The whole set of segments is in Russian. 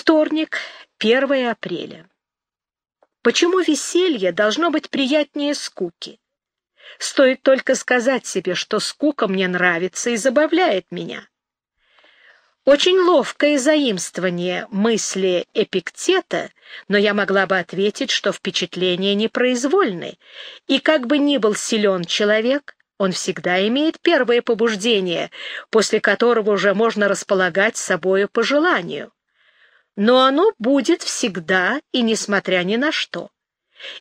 Вторник, 1 апреля. Почему веселье должно быть приятнее скуки? Стоит только сказать себе, что скука мне нравится и забавляет меня. Очень ловкое заимствование мысли Эпиктета, но я могла бы ответить, что впечатления непроизвольны, и как бы ни был силен человек, он всегда имеет первое побуждение, после которого уже можно располагать собою по желанию. Но оно будет всегда и несмотря ни на что.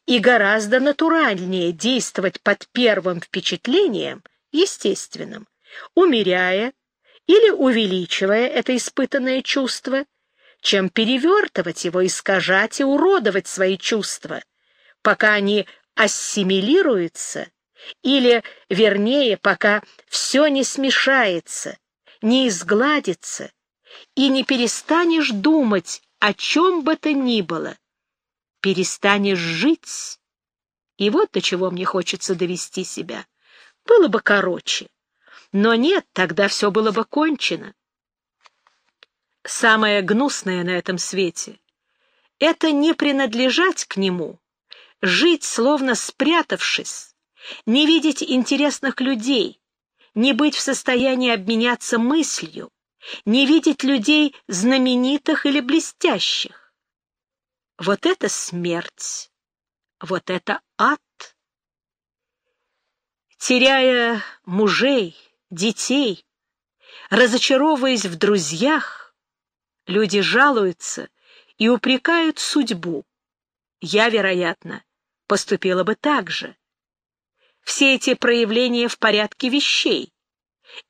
И гораздо натуральнее действовать под первым впечатлением, естественным, умеряя, или увеличивая это испытанное чувство, чем перевертывать его, искажать и уродовать свои чувства, пока они ассимилируются, или, вернее, пока все не смешается, не изгладится, и не перестанешь думать о чем бы то ни было, перестанешь жить. И вот до чего мне хочется довести себя. Было бы короче. Но нет, тогда все было бы кончено. Самое гнусное на этом свете — это не принадлежать к нему, жить, словно спрятавшись, не видеть интересных людей, не быть в состоянии обменяться мыслью, не видеть людей знаменитых или блестящих. Вот это смерть, вот это ад. Теряя мужей, детей, разочаровываясь в друзьях, люди жалуются и упрекают судьбу. Я, вероятно, поступила бы так же. Все эти проявления в порядке вещей,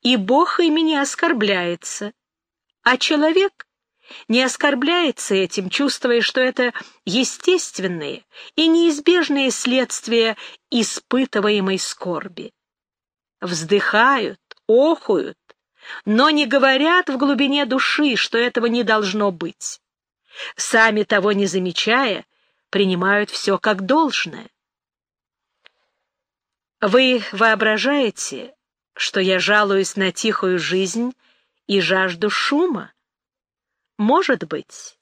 и Бог ими не оскорбляется, а человек не оскорбляется этим, чувствуя, что это естественные и неизбежные следствия испытываемой скорби. Вздыхают, охуют, но не говорят в глубине души, что этого не должно быть. Сами того не замечая, принимают все как должное. Вы воображаете, что я жалуюсь на тихую жизнь и жажду шума? Может быть,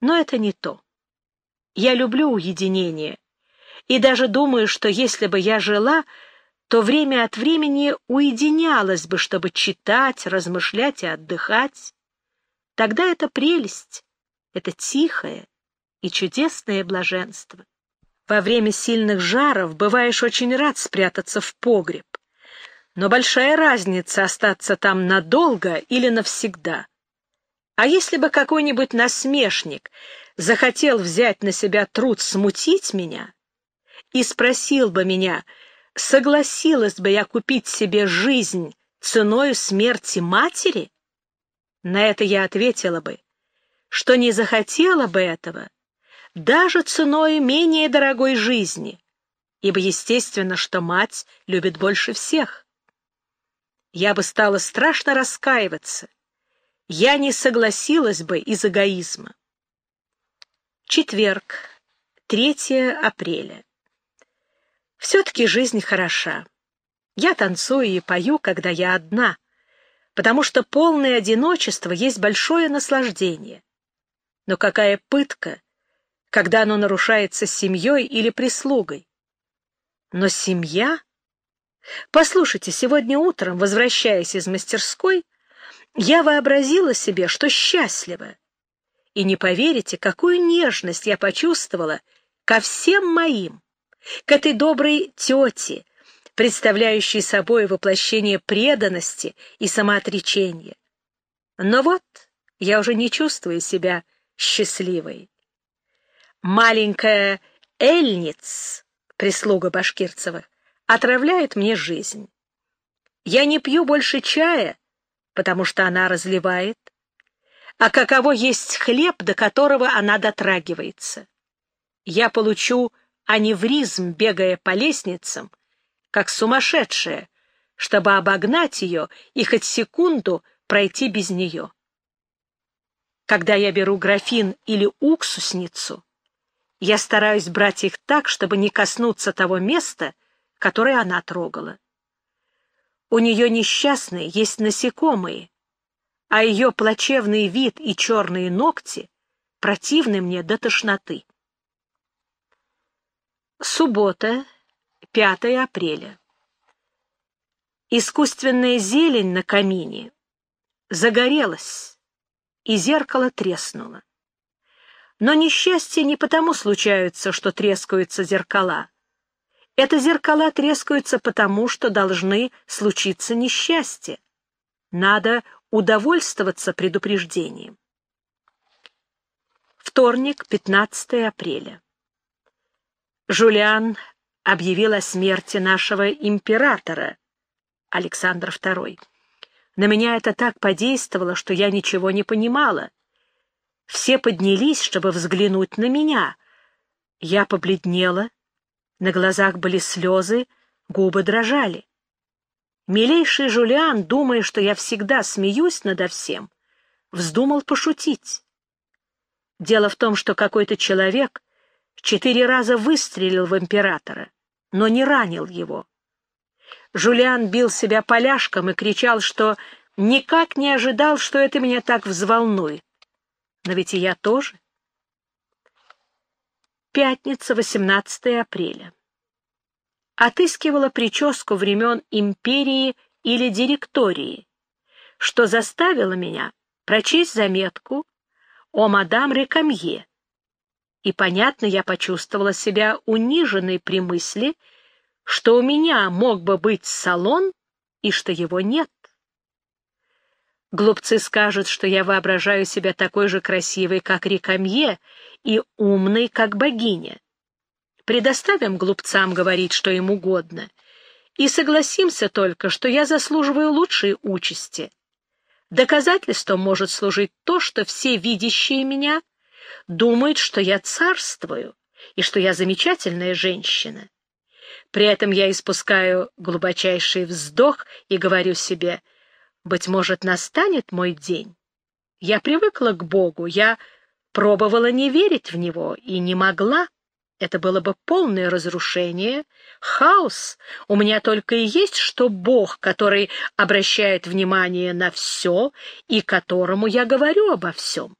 но это не то. Я люблю уединение и даже думаю, что если бы я жила то время от времени уединялась бы, чтобы читать, размышлять и отдыхать. Тогда это прелесть, это тихое и чудесное блаженство. Во время сильных жаров бываешь очень рад спрятаться в погреб, но большая разница остаться там надолго или навсегда. А если бы какой-нибудь насмешник захотел взять на себя труд смутить меня и спросил бы меня, согласилась бы я купить себе жизнь ценою смерти матери? На это я ответила бы, что не захотела бы этого даже ценой менее дорогой жизни, ибо естественно, что мать любит больше всех. Я бы стала страшно раскаиваться. Я не согласилась бы из эгоизма. Четверг, 3 апреля. Все-таки жизнь хороша. Я танцую и пою, когда я одна, потому что полное одиночество есть большое наслаждение. Но какая пытка, когда оно нарушается семьей или прислугой. Но семья... Послушайте, сегодня утром, возвращаясь из мастерской, я вообразила себе, что счастлива. И не поверите, какую нежность я почувствовала ко всем моим к этой доброй тете, представляющей собой воплощение преданности и самоотречения. Но вот я уже не чувствую себя счастливой. Маленькая Эльниц, прислуга Башкирцевых, отравляет мне жизнь. Я не пью больше чая, потому что она разливает, а каково есть хлеб, до которого она дотрагивается. Я получу аневризм, бегая по лестницам, как сумасшедшая, чтобы обогнать ее и хоть секунду пройти без нее. Когда я беру графин или уксусницу, я стараюсь брать их так, чтобы не коснуться того места, которое она трогала. У нее несчастные есть насекомые, а ее плачевный вид и черные ногти противны мне до тошноты. Суббота, 5 апреля. Искусственная зелень на камине загорелась, и зеркало треснуло. Но несчастья не потому случаются, что трескаются зеркала. Это зеркала трескаются потому, что должны случиться несчастья. Надо удовольствоваться предупреждением. Вторник, 15 апреля. Жулиан объявил о смерти нашего императора, Александр II. На меня это так подействовало, что я ничего не понимала. Все поднялись, чтобы взглянуть на меня. Я побледнела, на глазах были слезы, губы дрожали. Милейший Жулиан, думая, что я всегда смеюсь надо всем, вздумал пошутить. Дело в том, что какой-то человек четыре раза выстрелил в императора, но не ранил его. Жулиан бил себя поляшком и кричал, что никак не ожидал, что это меня так взволнует. Но ведь и я тоже. Пятница, 18 апреля. Отыскивала прическу времен империи или директории, что заставило меня прочесть заметку о мадам Рекамье. И, понятно, я почувствовала себя униженной при мысли, что у меня мог бы быть салон и что его нет. Глупцы скажут, что я воображаю себя такой же красивой, как Рикамье, и умной, как богиня. Предоставим глупцам говорить, что им угодно, и согласимся только, что я заслуживаю лучшей участи. Доказательством может служить то, что все видящие меня думают, что я царствую и что я замечательная женщина. При этом я испускаю глубочайший вздох и говорю себе — быть может, настанет мой день. Я привыкла к Богу, я пробовала не верить в Него и не могла. Это было бы полное разрушение, хаос. У меня только и есть, что Бог, который обращает внимание на все и которому я говорю обо всем.